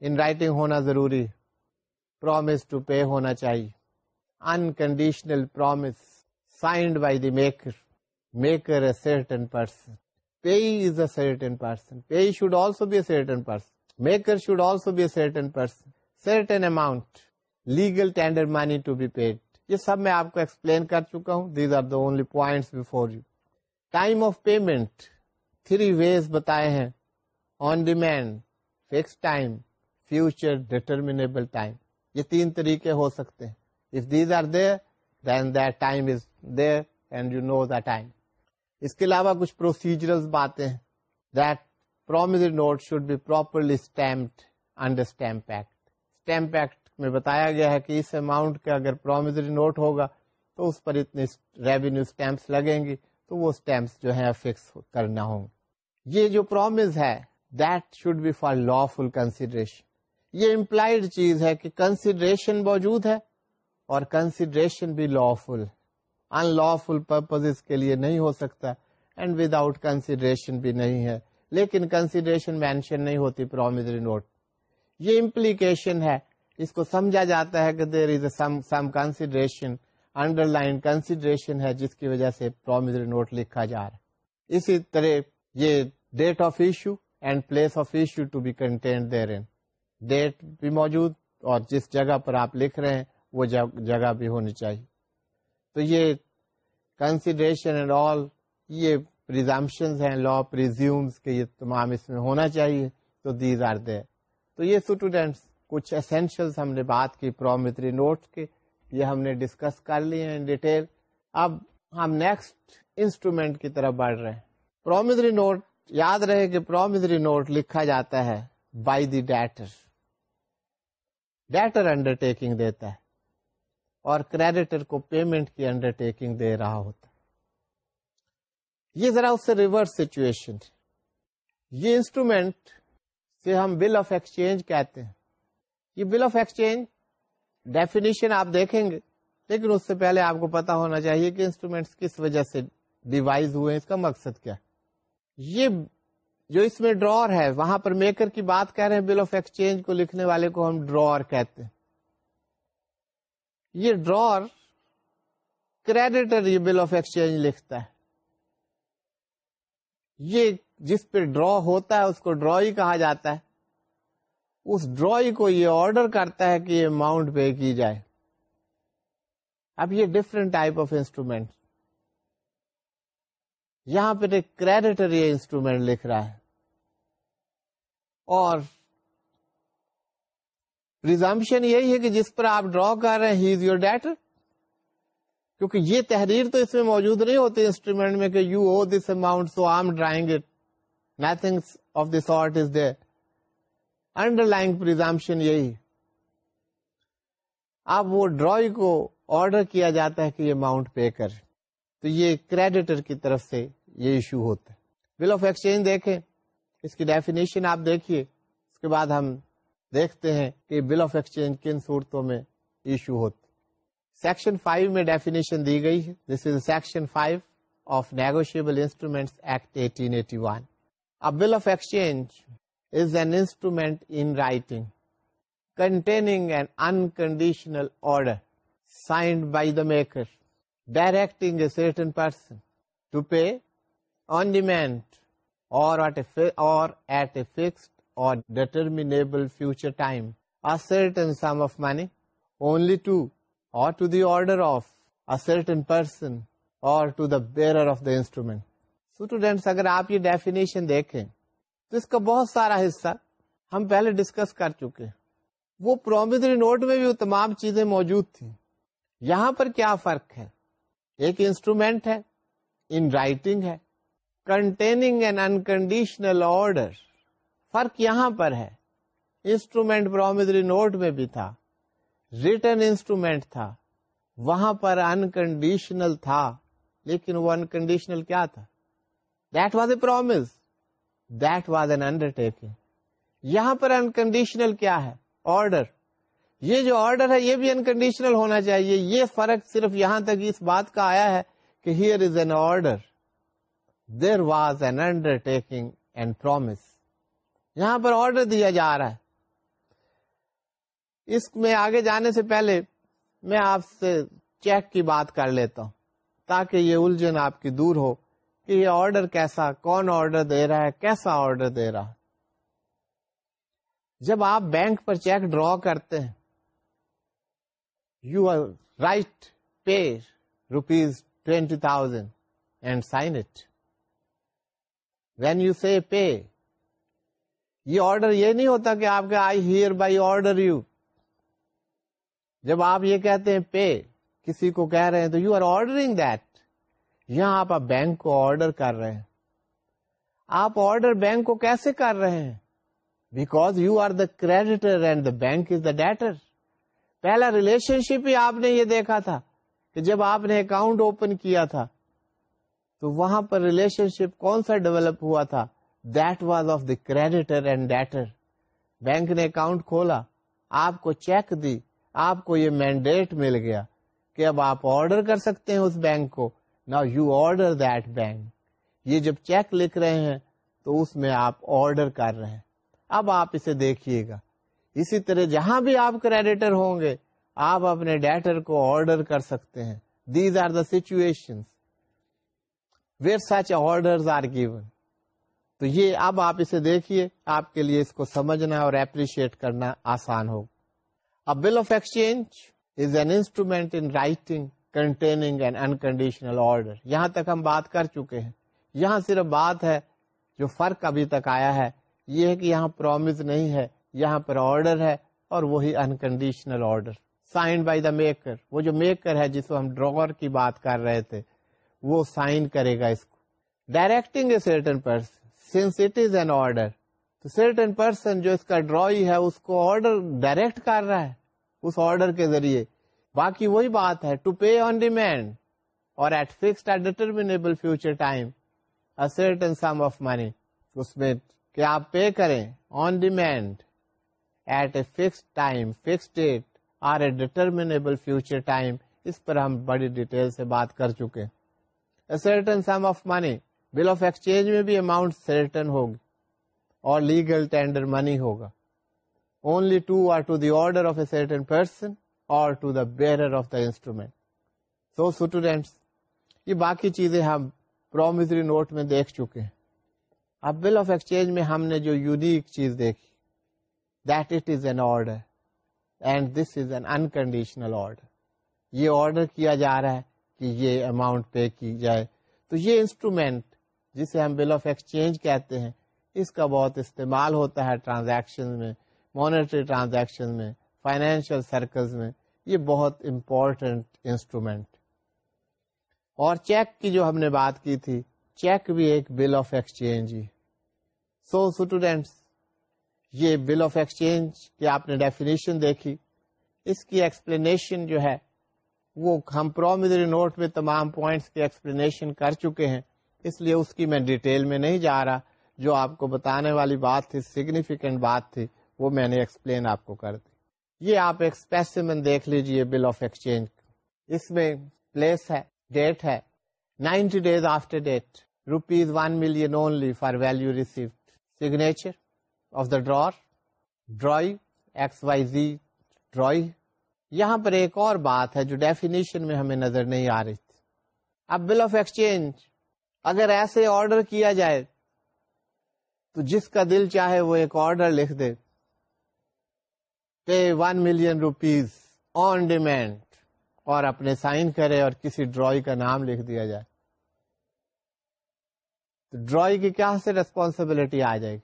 ان رائٹنگ ہونا ضروری پرومس ٹو پے ہونا چاہیے۔ Unconditional promise signed by the maker maker a certain person payee is a certain person payee should also be a certain person maker should also be a certain person certain amount legal tender money to be paid یہ سب میں آپ کو ایکسپلین کر چکا ہوں۔ These are the only point before you time of payment three ways بتائے ہیں۔ On demand fix time future determinable time یہ تین طریقے ہو سکتے ہیں۔ If these are there then that time is there and you know the time اس کے علاوہ کچھ پروسیجرل باتیں ہیں۔ That promise note should be properly stamped under stamp act stamp act میں بتایا گیا ہے کہ اس اماؤنٹ کا اگر پرومزری نوٹ ہوگا تو اس پر اتنے ریوینیو اسٹمپس لگیں گی تو وہ اسٹمپس جو ہے فکس کرنا ہوں گے۔ یہ جو پرومز ہے that should be for lawful consideration یہ امپلائڈ چیز ہے کہ کنسیڈریشن موجود ہے اور کنسیڈریشن بھی لا فل ان لا فل پرپز کے لیے نہیں ہو سکتا اینڈ ود آؤٹ کنسیڈریشن بھی نہیں ہے۔ لیکن کنسیڈریشن مینشن نہیں ہوتی پرومزری نوٹ یہ امپلیکیشن ہے۔ اس کو سمجھا جاتا ہے کہ there is some consideration underlying consideration ہے جس کی وجہ سے پرومزری نوٹ لکھا جا رہا ہے۔ اسی طرح یہ date of issue and place of issue to be contained therein date بھی موجود اور جس جگہ پر آپ لکھ رہے ہیں، وہ جگہ بھی ہونی چاہیے۔ تو یہ کنسیڈریشن اینڈ آل یہ ہیں لا پریزیومس کے یہ تمام اس میں ہونا چاہیے۔ تو دیز آر دے تو یہ اسٹوڈینٹس کچھ اسینشیل ہم نے بات کی پرومتری نوٹ کے، یہ ہم نے ڈسکس کر لیے ان ڈیٹیل اب ہم نیکسٹ انسٹرومینٹ کی طرف بڑھ رہے ہیں۔ پرومتری نوٹ یاد رہے کہ پرومتری نوٹ لکھا جاتا ہے by the debtor debtor undertaking دیتا ہے اور کریڈیٹر کو پیمنٹ کی انڈر ٹیکنگ دے رہا ہوتا ہے۔ یہ ذرا اس سے ریورس سچویشن یہ انسٹرومینٹ سے ہم بل آف ایکسچینج کہتے ہیں۔ یہ بل آف ایکسچینج ڈیفینیشن آپ دیکھیں گے، لیکن اس سے پہلے آپ کو پتا ہونا چاہیے کہ انسٹرومینٹس کس وجہ سے ڈیوائز ہوئے اس کا مقصد کیا یہ جو اس میں ڈرور ہے، وہاں پر میکر کی بات کہہ رہے ہیں بل آف ایکسچینج کو لکھنے والے کو ہم ڈرور کہتے ہیں۔ یہ ڈرور کریڈیٹر یہ بل آف ایکسچینج لکھتا ہے۔ یہ جس پہ ڈرا ہوتا ہے، اس کو ڈرا کہا جاتا ہے۔ اس ڈرا کو یہ آرڈر کرتا ہے کہ یہ اماؤنٹ پے کی جائے۔ اب یہ ڈفرنٹ ٹائپ آف انسٹرومینٹ یہاں پہ ایک کریڈیٹر یہ انسٹرومینٹ لکھ رہا ہے۔ اور ریزمپشن یہی ہے کہ جس پر آپ ڈرا کر رہے ہیں ہی از یور ڈیٹر کیونکہ یہ تحریر تو اس میں موجود نہیں ہوتی انسٹرومینٹ میں کہ you O this amount so am drawing it nothing of this sort is there underlying presumption یہی۔ اب وہ ڈرائنگ کو آرڈر کیا جاتا ہے کہ یہ اماؤنٹ پے کر تو یہ کریڈیٹر کی طرف سے یہ ایشو ہوتا ہے بل آف ایکسچینج دیکھیں۔ اس کی ڈیفینیشن آپ دیکھیے۔ اس کے بعد ہم دیکھتے ہیں کہ بل آف ایکسچینج کن صورتوں میں ایشو ہوتا سیکشن فائیو میں ڈیفینیشن دی گئی ہے۔ This is section five of negotiable instrument act eighteen eighty one bill of exchange is an instrument in writing containing an unconditional order signed by the maker directing a certain person to pay on demand or at a fixed or determinable future time certain sum of money only to or to the order of a certain person or to the bearer of the instrument. Students اگر آپ یہ ڈیفینیشن دیکھیں تو اس کا بہت سارا حصہ ہم پہلے ڈسکس کر چکے وہ پرومزری نوٹ میں بھی وہ تمام چیزیں موجود تھیں یہاں پر کیا فرق ہے ایک انسٹرومینٹ ہے ان رائٹنگ ہے کنٹیننگ این انکنڈیشنل آرڈر فرق یہاں پر ہے۔ انسٹرومینٹ پرومزری نوٹ میں بھی تھا۔ ریٹرن انسٹرومینٹ تھا۔ وہاں پر انکنڈیشنل تھا۔ لیکن وہ انکنڈیشنل کیا تھا؟ That was a promise that was an undertaking یہاں پر انکنڈیشنل کیا ہے؟ آرڈر یہ جو آرڈر ہے، یہ بھی انکنڈیشنل ہونا چاہیے۔ یہ فرق صرف یہاں تک اس بات کا آیا ہے کہ here is an order there was an undertaking and promise. یہاں پر آرڈر دیا جا رہا ہے۔ اس میں آگے جانے سے پہلے میں آپ سے چیک کی بات کر لیتا ہوں، تاکہ یہ الجھن آپ کی دور ہو کہ یہ آرڈر کیسا، کون آرڈر دے رہا ہے، کیسا آرڈر دے رہا۔ جب آپ بینک پر چیک ڈرا کرتے ہیں، you are write pay rupees twenty thousand and sign it. When you see pay یہ آرڈر یہ نہیں ہوتا کہ آپ کے I hereby order you جب آپ یہ کہتے ہیں پے کسی کو کہہ رہے ہیں تو یو آر آرڈرنگ دیٹ یہاں آپ بینک کو آرڈر کر رہے ہیں. آپ آرڈر بینک کو کیسے کر رہے ہیں؟ Because you are the creditor and the bank is the debtor پہلا ریلیشن شپ ہی آپ نے یہ دیکھا تھا کہ جب آپ نے اکاؤنٹ اوپن کیا تھا تو وہاں پر ریلیشن شپ کون سا ڈیولپ ہوا تھا؟ That was of the creditor and debtor bank نے اکاؤنٹ کھولا، آپ کو چیک دی، آپ کو یہ مینڈیٹ مل گیا کہ اب آپ آرڈر کر سکتے ہیں اس بینک کو۔ نا یو آرڈر دیٹ بینک یہ جب چیک لکھ رہے ہیں تو اس میں آپ آرڈر کر رہے ہیں۔ اب آپ اسے دیکھیے گا۔ اسی طرح جہاں بھی آپ کریڈیٹر ہوں گے، آپ اپنے ڈیٹر کو آرڈر کر سکتے ہیں۔ These are the situation where such order are given تو یہ اب آپ اسے دیکھیے، آپ کے لیے اس کو سمجھنا اور اپریشیٹ کرنا آسان ہو اب bill of exchange is an instrument in writing containing and unconditional order یہاں تک ہم بات کر چکے ہیں۔ یہاں صرف بات ہے جو فرق ابھی تک آیا ہے۔ یہ ہے کہ یہاں پرومس نہیں ہے، یہاں پر آرڈر ہے اور وہی unconditional order sign by the maker وہ جو میکر ہے جس کو ہم ڈراور کی بات کر رہے تھے۔ وہ سائن کرے گا اس کو۔ Directing a certain person since it is an order تو سرٹن پرسن جو اس کا ڈرائی ہے، اس کو آرڈر ڈائریکٹ کر رہا ہے، اس آرڈر کے ذریعے۔ باقی وہی بات ہے to pay on demand or at fixed determinable future time certain sum of money اس میں کیا آپ پے کریں on demand at a fix time fix date or a determinable future time اس پر ہم بڑی ڈیٹیل سے بات کر چکے certain sum of money bill of exchange میں بھی اماؤنٹ سرٹن ہوگی اور لیگل ٹینڈر منی ہوگا. Only to or to the order of a certain person or to the bearer of the instrument so students یہ باقی چیزیں ہم پرومزری نوٹ میں دیکھ چکے ہیں. اب بل آف ایکسچینج میں ہم نے جو یونیک چیز دیکھی that it is an order and this is an unconditional order یہ آرڈر کیا جا رہا ہے کہ یہ اماؤنٹ پے کی جائے۔ تو یہ انسٹرومینٹ جسے ہم بل آف ایکسچینج کہتے ہیں، اس کا بہت استعمال ہوتا ہے ٹرانزیکشن میں مانیٹری ٹرانزیکشن میں فائنینشیل سرکلز میں۔ یہ بہت امپورٹنٹ انسٹرومینٹ اور چیک کی جو ہم نے بات کی تھی چیک بھی ایک بل آف ایکسچینج ہی۔ سو اسٹوڈینٹس یہ بل آف ایکسچینج کی آپ نے ڈیفینیشن دیکھی۔ اس کی ایکسپلینیشن جو ہے وہ ہم پرومزری نوٹ میں تمام پوائنٹس کی ایکسپلینیشن کر چکے ہیں۔ اس لیے اس کی میں ڈیٹیل میں نہیں جا رہا۔ جو آپ کو بتانے والی بات تھی سگنیفیکینٹ بات تھی، وہ میں نے ایکسپلین آپ کو کر دی۔ یہ آپ ایک اسپیسیمن دیکھ لیجیے بل آف ایکسچینج اس میں پلیس ہے ڈیٹ ہے۔ Ninety days after date rupees one million only for value receive signature of the drawer drawee X Y Z drawee یہاں پر ایک اور بات ہے جو ڈیفینیشن میں ہمیں نظر نہیں آ رہی تھی۔ اب بل آف ایکسچینج اگر ایسے آرڈر کیا جائے، تو جس کا دل چاہے وہ ایک آرڈر لکھ دے۔ Pay one million rupees on demand اور اپنے سائن کرے اور کسی ڈرائی کا نام لکھ دیا جائے۔ تو ڈرائی کی کیا سے ریسپانسبلٹی آ جائے گی؟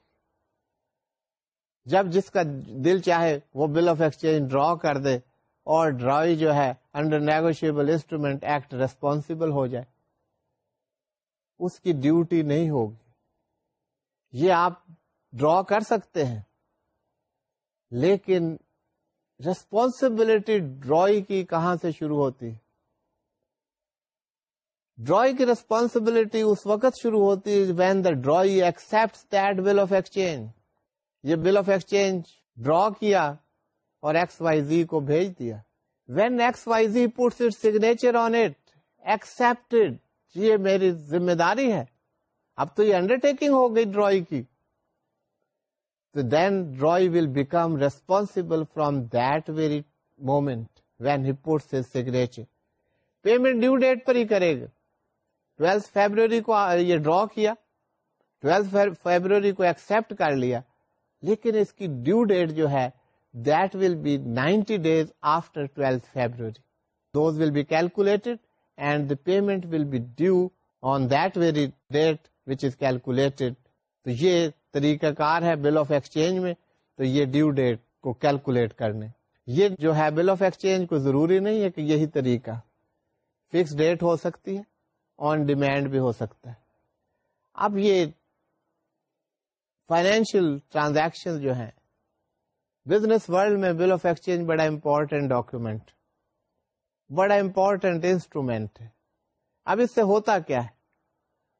جب جس کا دل چاہے وہ بل آف ایکسچینج ڈرا کر دے اور ڈرائی جو ہے under negotiable instrument act responsible ہو جائے، اس کی ڈیوٹی نہیں ہوگی۔ یہ آپ ڈرا کر سکتے ہیں، لیکن ریسپونسبلٹی ڈرائی کی کہاں سے شروع ہوتی؟ ڈرائی کی ریسپانسبلٹی اس وقت شروع ہوتی ہے when the drawee accept that bill of exchange یہ بل آف ایکسچینج ڈرا کیا اور ایکس وائی زی کو بھیج دیا۔ When X Y Z puts it signature on it accepted یہ میری ذمہ داری ہے۔ اب تو یہ انڈر ٹیکنگ ہو گئی ڈرائی کی۔ تو then drawee will become responsible from that very moment when he puts signature payment due date پر ہی کرے گا۔ ٹویلتھ فیبروری کو یہ ڈرا کیا۔ ٹویلتھ فیبروری کو ایکسپٹ کر لیا۔ لیکن اس کی ڈیو ڈیٹ جو ہے that will be 90 days after 12th February. Those will be calculated and the payment will be due on that very date which is calculated. تو یہ طریقہ کار ہے بل آف ایکسچینج میں، تو یہ ڈیو ڈیٹ کو کیلکولیٹ کرنے یہ جو ہے بل آف ایکسچینج کو ضروری نہیں ہے کہ یہی طریقہ فکس ڈیٹ ہو سکتی ہے آن ڈیمانڈ بھی ہو سکتا ہے اب یہ فائنینشیل ٹرانزیکشن جو ہیں بزنس ورلڈ میں بل آف ایکسچینج بڑا امپورٹینٹ ڈاکومینٹ بڑا امپورٹینٹ انسٹرومینٹ ہے۔ اب اس سے ہوتا کیا ہے؟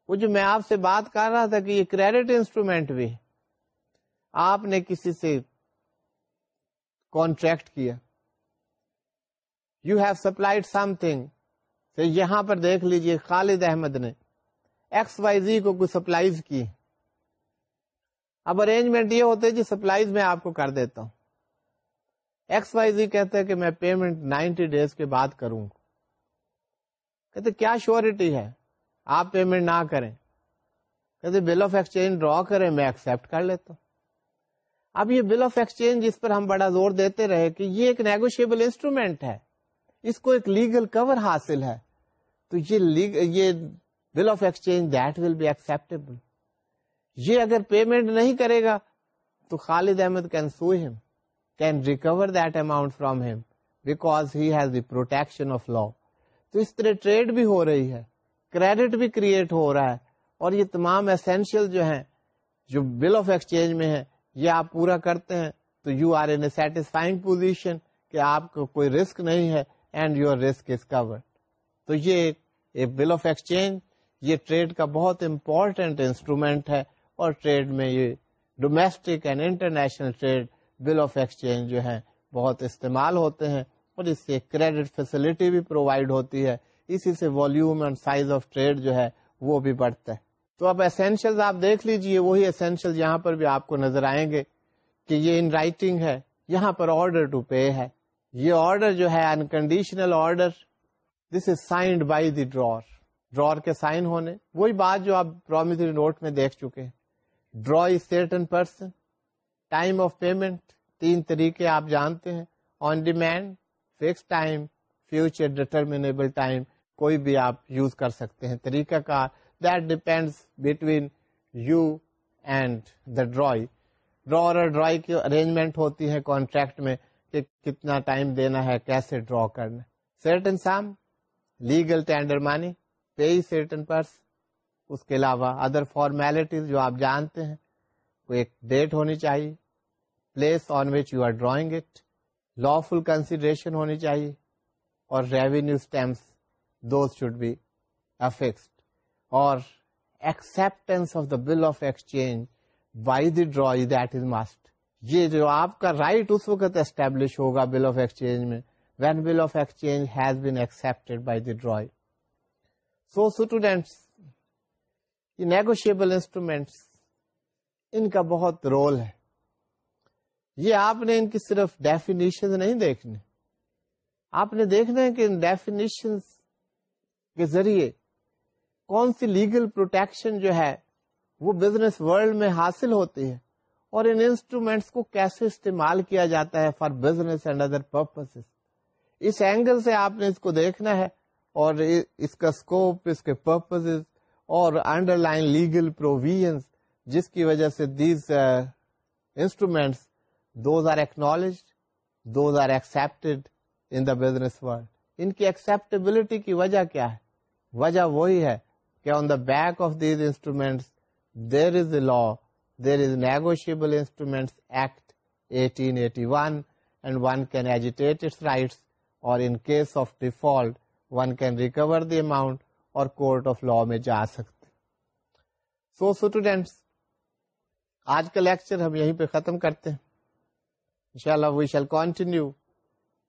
وہ جو میں آپ سے بات کر رہا تھا کہ یہ کریڈٹ انسٹرومینٹ بھی ہے۔ آپ نے کسی سے کانٹریکٹ کیا۔ You have supplied some thing یہاں پر دیکھ لیجیے خالد احمد نے۔ ایکس وائی زی کو کچھ سپلائیز کی۔ اب ارینجمنٹ یہ ہوتے جی سپلائیز میں آپ کو کر دیتا ہوں۔ ایکس وائی زی کہتے کہ میں پیمنٹ نائنٹی ڈیز کے بعد کروں۔ کہتے کیا شیورٹی ہے؟ آپ پیمنٹ نہ کریں۔ کہتے بل آف ایکسچینج ڈرا کریں، میں ایکسپٹ کر لیتا ہوں۔ اب یہ بل آف ایکسچینج جس پر ہم بڑا زور دیتے رہے کہ یہ ایک نیگوشیبل انسٹرومینٹ ہے۔ اس کو ایک لیگل کور حاصل ہے۔ تو یہ bill of exchange that will be acceptable یہ اگر پیمنٹ نہیں کرے گا تو خالد احمد کین سو ہم can recover that amount from him because he has the protection of law تو اس طرح ٹریڈ بھی ہو رہی ہے کریڈٹ بھی کریٹ ہو رہا ہے اور یہ تمام اسینشیل جو ہیں، جو بل آف ایکسچینج میں ہے یہ آپ پورا کرتے ہیں تو you are in satisfying position کہ آپ کو کوئی رسک نہیں ہے and your risk is covered تو یہ بل آف ایکسچینج یہ ٹریڈ کا بہت امپورٹینٹ انسٹرومینٹ ہے اور ٹریڈ میں یہ domestic and international trade bill of exchange جو ہے بہت استعمال ہوتے ہیں اور اس سے کریڈٹ فیسلٹی بھی پرووائڈ ہوتی ہے۔ اسی سے volume and size of trade جو ہے وہ بھی بڑھتا ہے۔ تو اب اسینشیل آپ دیکھ لیجیے، وہی اسینشیل یہاں پر بھی آپ کو نظر آئیں گے کہ یہ ان رائٹنگ ہے، یہاں پر آرڈر ٹو پے ہے۔ یہ آرڈر جو ہے unconditional order this is signed by the drawer drawer کے سائن ہونے، وہی بات جو آپ پرومسری نوٹ میں دیکھ چکے ہیں۔ Draw is certain person time of payment تین طریقے آپ جانتے ہیں. On demand fix time future determinable time کوئی بھی آپ یوز کر سکتے ہیں. طریقہ کار. That depend between you and the drawee draw اور ڈرائی کی ارینجمنٹ ہوتی ہے کانٹریکٹ میں کہ کتنا ٹائم دینا ہے، کیسے ڈرا کرنا certain sum legal tender money pay certain purse اس کے علاوہ ادر فارمیلٹیز جو آپ جانتے ہیں کوئی ایک ڈیٹ ہونی چاہیے place on which you are drawing it lawful consideration ہونی چاہیے، اور revenue stamps those should be affixed اور acceptance of the bill of exchange by the draw that is must یہ جو آپ کا رائٹ right اس وقت اسٹیبلش ہوگا بل آف ایکسچینج میں when bill of exchange has been accepted by the drawee so students یہ نیگوشیبل انسٹرومینٹس ان کا بہت رول ہے۔ یہ آپ نے ان کی صرف ڈیفینیشن نہیں دیکھنے۔ آپ نے دیکھنا ہے کہ ان ڈیفینیشن کے ذریعے کون سی لیگل پروٹیکشن جو ہے وہ بزنس ورلڈ میں حاصل ہوتی ہے اور ان انسٹرومینٹس کو کیسے استعمال کیا جاتا ہے for business and other purpose us angle سے آپ نے اس کو دیکھنا ہے اور اس کا اسکوپ اس کے پرپز اور انڈر لائن لیگل پروویژ جس کی وجہ سے these instruments those are acknowledge those are accepted in the business world ان کی ایکسپٹیبلٹی کی وجہ کیا ہے؟ وجہ وہی ہے کہ on the back of these instruments there is a law there is negotiable instruments act eighteen eighty one and one can agitate its rights اور in case of default one can recover the amount اور کورٹ آف لا میں جا سکتے۔ سو اسٹوڈینٹس آج کا لیکچر ہم یہیں پہ ختم کرتے ہیں۔ ان شاء اللہ we shall continue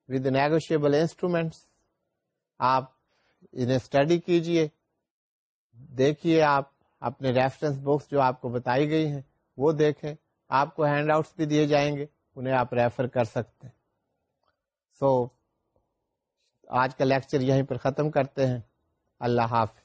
with negotiable instruments آپ انہیں اسٹڈی کیجیے۔ دیکھیے آپ اپنے ریفرنس بکس جو آپ کو بتائی گئی ہیں وہ دیکھیں۔ آپ کو ہینڈ آؤٹس بھی دیے جائیں گے انہیں آپ ریفر کر سکتے ہیں۔ سو so, آج کا لیکچر یہیں پر ختم کرتے ہیں۔ اللہ حافظ